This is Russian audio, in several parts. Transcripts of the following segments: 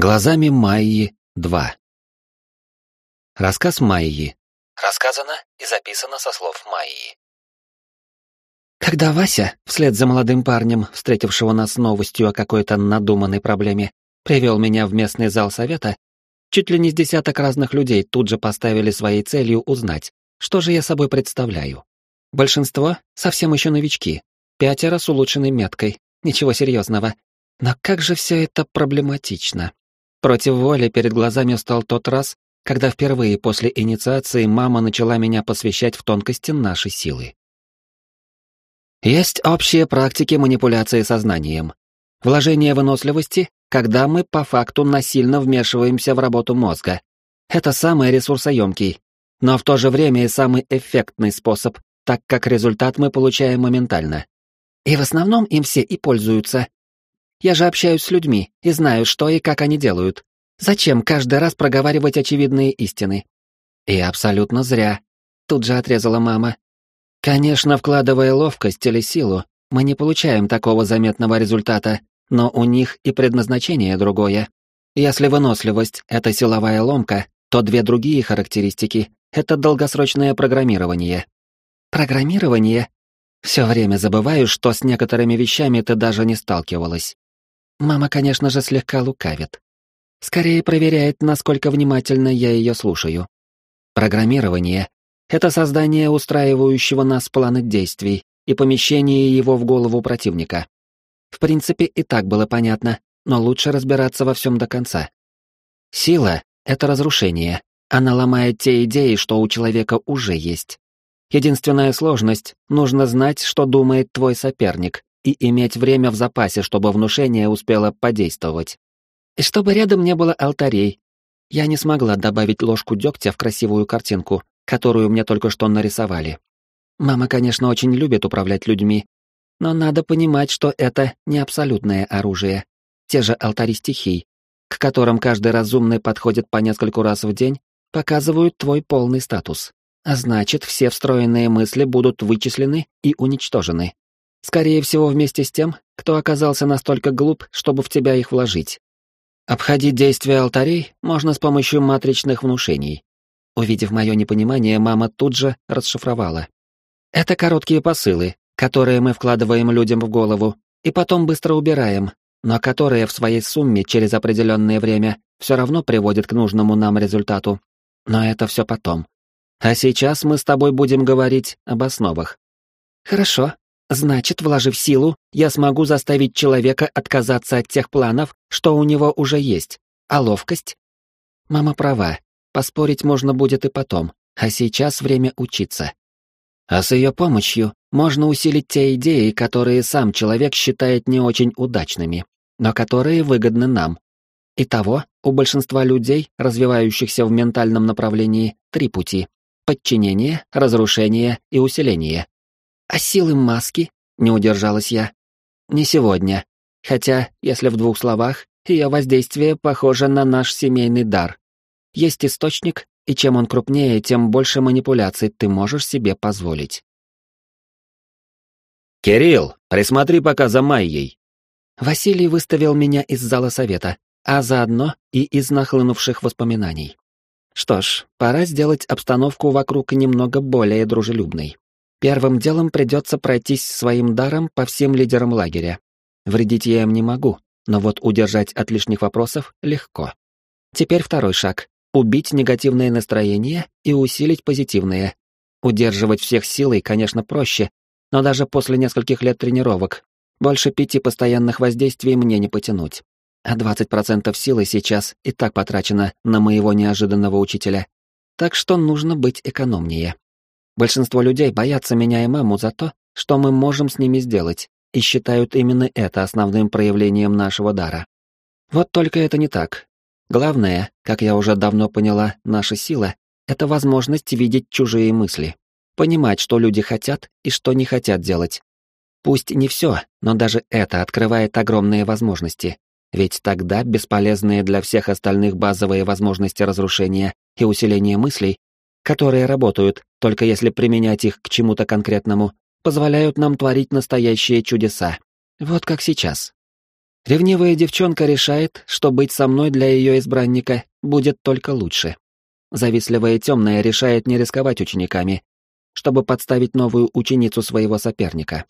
Глазами Майи 2. Рассказ Майи. Рассказано и записано со слов Майи. Когда Вася, вслед за молодым парнем, встретившего нас новостью о какой-то надуманной проблеме, привел меня в местный зал совета, чуть ли не с десяток разных людей тут же поставили своей целью узнать, что же я собой представляю. Большинство — совсем еще новички, пятеро с улучшенной меткой, ничего серьезного. Но как же все это проблематично. Против воли перед глазами стал тот раз, когда впервые после инициации мама начала меня посвящать в тонкости нашей силы. Есть общие практики манипуляции сознанием. Вложение выносливости, когда мы по факту насильно вмешиваемся в работу мозга. Это самый ресурсоемкий, но в то же время и самый эффектный способ, так как результат мы получаем моментально. И в основном им все и пользуются, я же общаюсь с людьми и знаю, что и как они делают. Зачем каждый раз проговаривать очевидные истины? И абсолютно зря. Тут же отрезала мама. Конечно, вкладывая ловкость или силу, мы не получаем такого заметного результата, но у них и предназначение другое. Если выносливость — это силовая ломка, то две другие характеристики — это долгосрочное программирование. Программирование? Все время забываю, что с некоторыми вещами ты даже не сталкивалась. Мама, конечно же, слегка лукавит. Скорее проверяет, насколько внимательно я ее слушаю. Программирование — это создание устраивающего нас плана действий и помещение его в голову противника. В принципе, и так было понятно, но лучше разбираться во всем до конца. Сила — это разрушение. Она ломает те идеи, что у человека уже есть. Единственная сложность — нужно знать, что думает твой соперник, и иметь время в запасе, чтобы внушение успело подействовать. И чтобы рядом не было алтарей. Я не смогла добавить ложку дегтя в красивую картинку, которую мне только что нарисовали. Мама, конечно, очень любит управлять людьми, но надо понимать, что это не абсолютное оружие. Те же алтари стихий, к которым каждый разумный подходит по нескольку раз в день, показывают твой полный статус. А значит, все встроенные мысли будут вычислены и уничтожены. Скорее всего, вместе с тем, кто оказался настолько глуп, чтобы в тебя их вложить. Обходить действия алтарей можно с помощью матричных внушений. Увидев мое непонимание, мама тут же расшифровала. Это короткие посылы, которые мы вкладываем людям в голову, и потом быстро убираем, но которые в своей сумме через определенное время все равно приводят к нужному нам результату. Но это все потом. А сейчас мы с тобой будем говорить об основах. Хорошо, Значит, вложив силу, я смогу заставить человека отказаться от тех планов, что у него уже есть. А ловкость? Мама права. Поспорить можно будет и потом, а сейчас время учиться. А с ее помощью можно усилить те идеи, которые сам человек считает не очень удачными, но которые выгодны нам. Итого, у большинства людей, развивающихся в ментальном направлении, три пути — подчинение, разрушение и усиление. «А силы маски?» — не удержалась я. «Не сегодня. Хотя, если в двух словах, ее воздействие похоже на наш семейный дар. Есть источник, и чем он крупнее, тем больше манипуляций ты можешь себе позволить». «Кирилл, присмотри пока за Майей». Василий выставил меня из зала совета, а заодно и из нахлынувших воспоминаний. Что ж, пора сделать обстановку вокруг немного более дружелюбной. Первым делом придется пройтись своим даром по всем лидерам лагеря. Вредить я им не могу, но вот удержать от лишних вопросов легко. Теперь второй шаг — убить негативное настроение и усилить позитивное. Удерживать всех силой, конечно, проще, но даже после нескольких лет тренировок больше пяти постоянных воздействий мне не потянуть. А 20% силы сейчас и так потрачено на моего неожиданного учителя. Так что нужно быть экономнее. Большинство людей боятся меня и маму за то, что мы можем с ними сделать, и считают именно это основным проявлением нашего дара. Вот только это не так. Главное, как я уже давно поняла, наша сила — это возможность видеть чужие мысли, понимать, что люди хотят и что не хотят делать. Пусть не все, но даже это открывает огромные возможности, ведь тогда бесполезные для всех остальных базовые возможности разрушения и усиления мыслей которые работают, только если применять их к чему-то конкретному, позволяют нам творить настоящие чудеса. Вот как сейчас. Ревнивая девчонка решает, что быть со мной для ее избранника будет только лучше. Завистливая темная решает не рисковать учениками, чтобы подставить новую ученицу своего соперника.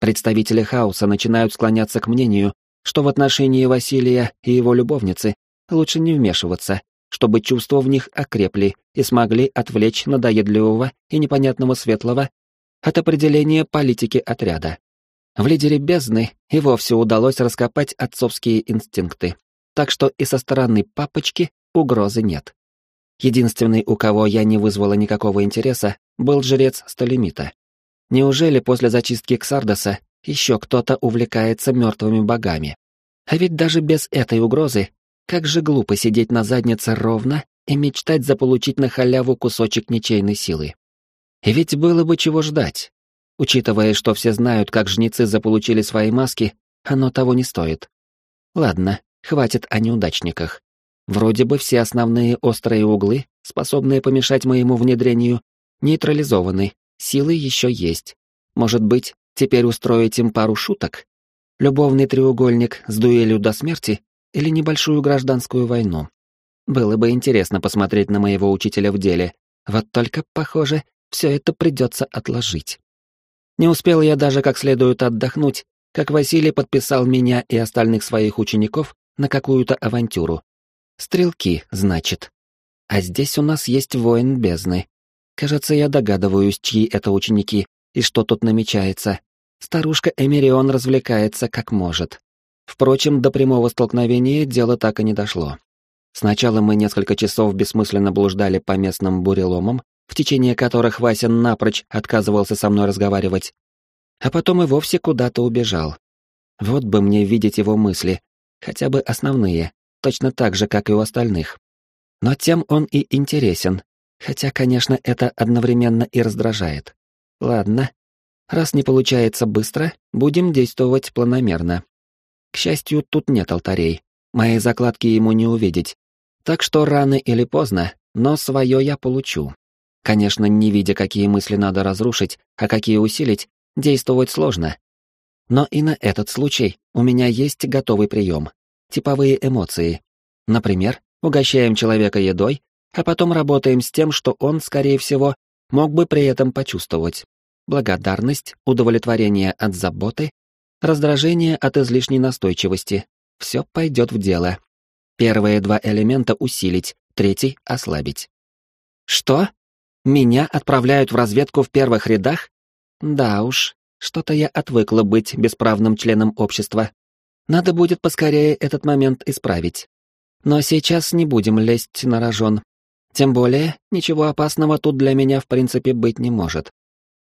Представители хаоса начинают склоняться к мнению, что в отношении Василия и его любовницы лучше не вмешиваться, чтобы чувства в них окрепли и смогли отвлечь надоедливого и непонятного светлого от определения политики отряда. В лидере бездны и вовсе удалось раскопать отцовские инстинкты, так что и со стороны папочки угрозы нет. Единственный, у кого я не вызвала никакого интереса, был жрец Сталемита. Неужели после зачистки Ксардоса еще кто-то увлекается мертвыми богами? А ведь даже без этой угрозы, как же глупо сидеть на заднице ровно и мечтать заполучить на халяву кусочек ничейной силы. И ведь было бы чего ждать. Учитывая, что все знают, как жнецы заполучили свои маски, оно того не стоит. Ладно, хватит о неудачниках. Вроде бы все основные острые углы, способные помешать моему внедрению, нейтрализованы, силы еще есть. Может быть, теперь устроить им пару шуток? Любовный треугольник с дуэлью до смерти или небольшую гражданскую войну? Было бы интересно посмотреть на моего учителя в деле, вот только, похоже, все это придется отложить. Не успел я даже как следует отдохнуть, как Василий подписал меня и остальных своих учеников на какую-то авантюру. Стрелки, значит. А здесь у нас есть воин бездны. Кажется, я догадываюсь, чьи это ученики и что тут намечается. Старушка Эмирион развлекается как может. Впрочем, до прямого столкновения дело так и не дошло. Сначала мы несколько часов бессмысленно блуждали по местным буреломам, в течение которых Вася напрочь отказывался со мной разговаривать, а потом и вовсе куда-то убежал. Вот бы мне видеть его мысли, хотя бы основные, точно так же, как и у остальных. Но тем он и интересен, хотя, конечно, это одновременно и раздражает. Ладно, раз не получается быстро, будем действовать планомерно. К счастью, тут нет алтарей, мои закладки ему не увидеть, так что рано или поздно, но свое я получу. Конечно, не видя, какие мысли надо разрушить, а какие усилить, действовать сложно. Но и на этот случай у меня есть готовый прием. Типовые эмоции. Например, угощаем человека едой, а потом работаем с тем, что он, скорее всего, мог бы при этом почувствовать. Благодарность, удовлетворение от заботы, раздражение от излишней настойчивости. Все пойдет в дело. Первые два элемента усилить, третий ослабить. Что? Меня отправляют в разведку в первых рядах? Да уж, что-то я отвыкла быть бесправным членом общества. Надо будет поскорее этот момент исправить. Но сейчас не будем лезть на рожон. Тем более, ничего опасного тут для меня в принципе быть не может.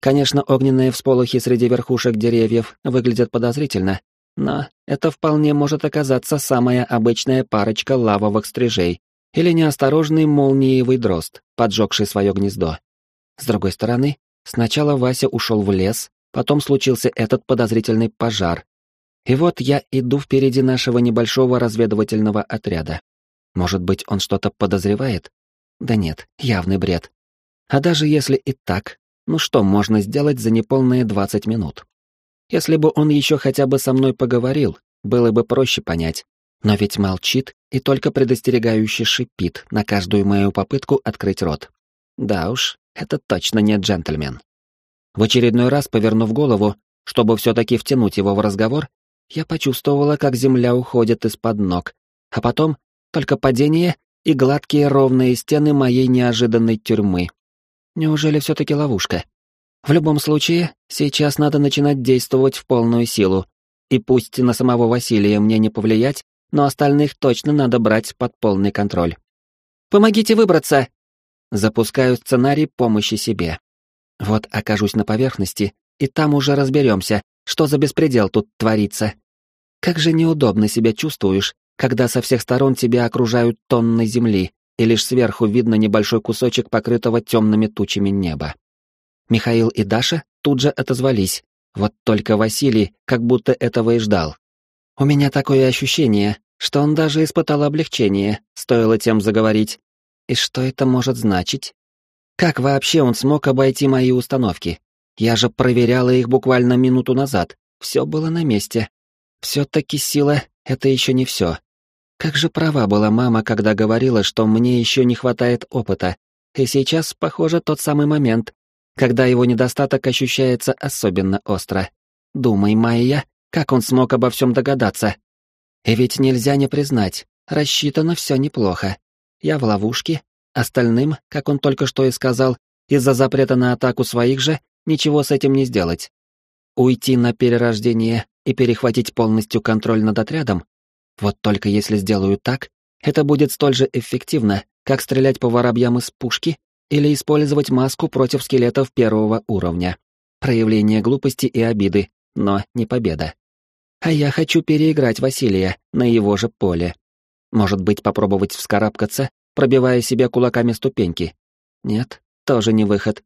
Конечно, огненные всполохи среди верхушек деревьев выглядят подозрительно, но это вполне может оказаться самая обычная парочка лавовых стрижей, или неосторожный молниевый дрозд, поджегший свое гнездо. С другой стороны, сначала Вася ушел в лес, потом случился этот подозрительный пожар. И вот я иду впереди нашего небольшого разведывательного отряда. Может быть, он что-то подозревает? Да нет, явный бред. А даже если и так, ну что можно сделать за неполные 20 минут? Если бы он еще хотя бы со мной поговорил, было бы проще понять, но ведь молчит и только предостерегающе шипит на каждую мою попытку открыть рот. Да уж, это точно не джентльмен. В очередной раз, повернув голову, чтобы все-таки втянуть его в разговор, я почувствовала, как земля уходит из-под ног, а потом только падение и гладкие ровные стены моей неожиданной тюрьмы. Неужели все-таки ловушка? В любом случае, сейчас надо начинать действовать в полную силу, и пусть на самого Василия мне не повлиять, но остальных точно надо брать под полный контроль. «Помогите выбраться!» Запускаю сценарий помощи себе. Вот окажусь на поверхности, и там уже разберемся, что за беспредел тут творится. Как же неудобно себя чувствуешь, когда со всех сторон тебя окружают тонны земли, и лишь сверху видно небольшой кусочек покрытого темными тучами неба. Михаил и Даша тут же отозвались, вот только Василий как будто этого и ждал. У меня такое ощущение, что он даже испытал облегчение, стоило тем заговорить. И что это может значить? Как вообще он смог обойти мои установки? Я же проверяла их буквально минуту назад. Все было на месте. Все-таки сила — это еще не все. Как же права была мама, когда говорила, что мне еще не хватает опыта. И сейчас, похоже, тот самый момент, когда его недостаток ощущается особенно остро. Думай, Майя, как он смог обо всем догадаться? И ведь нельзя не признать, рассчитано все неплохо. Я в ловушке, остальным, как он только что и сказал, из-за запрета на атаку своих же, ничего с этим не сделать. Уйти на перерождение и перехватить полностью контроль над отрядом? Вот только если сделаю так, это будет столь же эффективно, как стрелять по воробьям из пушки или использовать маску против скелетов первого уровня. Проявление глупости и обиды, но не победа. А я хочу переиграть Василия на его же поле. Может быть, попробовать вскарабкаться, пробивая себе кулаками ступеньки? Нет, тоже не выход.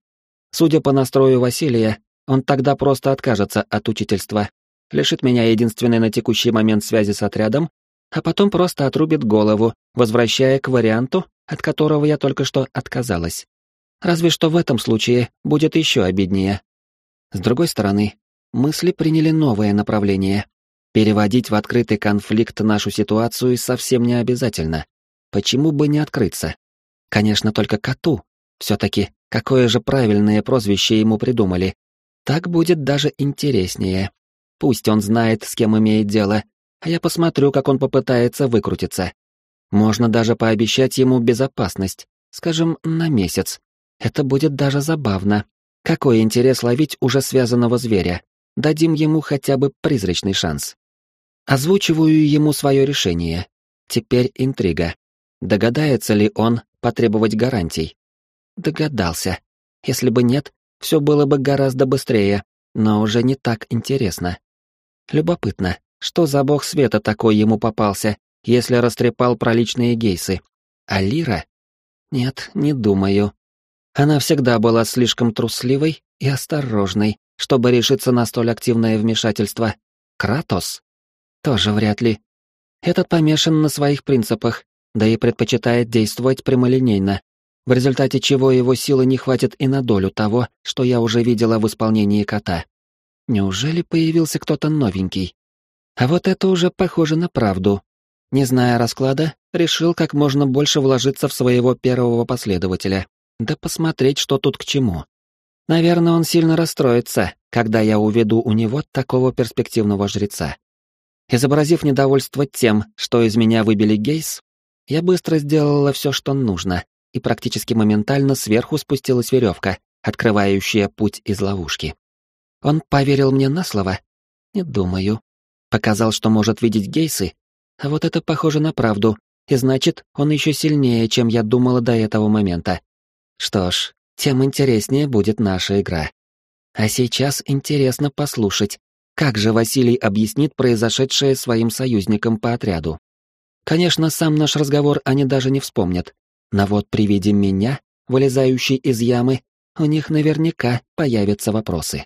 Судя по настрою Василия, он тогда просто откажется от учительства, лишит меня единственной на текущий момент связи с отрядом, а потом просто отрубит голову, возвращая к варианту, от которого я только что отказалась. Разве что в этом случае будет еще обиднее. С другой стороны, мысли приняли новое направление. Переводить в открытый конфликт нашу ситуацию совсем не обязательно. Почему бы не открыться? Конечно, только коту. Все-таки, какое же правильное прозвище ему придумали. Так будет даже интереснее. Пусть он знает, с кем имеет дело, а я посмотрю, как он попытается выкрутиться. Можно даже пообещать ему безопасность, скажем, на месяц. Это будет даже забавно. Какой интерес ловить уже связанного зверя? Дадим ему хотя бы призрачный шанс. Озвучиваю ему свое решение. Теперь интрига. Догадается ли он потребовать гарантий? Догадался. Если бы нет, все было бы гораздо быстрее, но уже не так интересно. Любопытно, что за бог света такой ему попался, если растрепал про личные гейсы? А Лира? Нет, не думаю. Она всегда была слишком трусливой и осторожной, чтобы решиться на столь активное вмешательство. Кратос? Тоже вряд ли. Этот помешан на своих принципах, да и предпочитает действовать прямолинейно, в результате чего его силы не хватит и на долю того, что я уже видела в исполнении кота. Неужели появился кто-то новенький? А вот это уже похоже на правду. Не зная расклада, решил как можно больше вложиться в своего первого последователя, да посмотреть, что тут к чему. Наверное, он сильно расстроится, когда я уведу у него такого перспективного жреца. Изобразив недовольство тем, что из меня выбили гейс, я быстро сделала все, что нужно, и практически моментально сверху спустилась веревка, открывающая путь из ловушки. Он поверил мне на слово? Не думаю. Показал, что может видеть гейсы, а вот это похоже на правду, и значит, он еще сильнее, чем я думала до этого момента. Что ж, тем интереснее будет наша игра. А сейчас интересно послушать, как же Василий объяснит произошедшее своим союзникам по отряду. Конечно, сам наш разговор они даже не вспомнят, но вот при виде меня, вылезающей из ямы, у них наверняка появятся вопросы.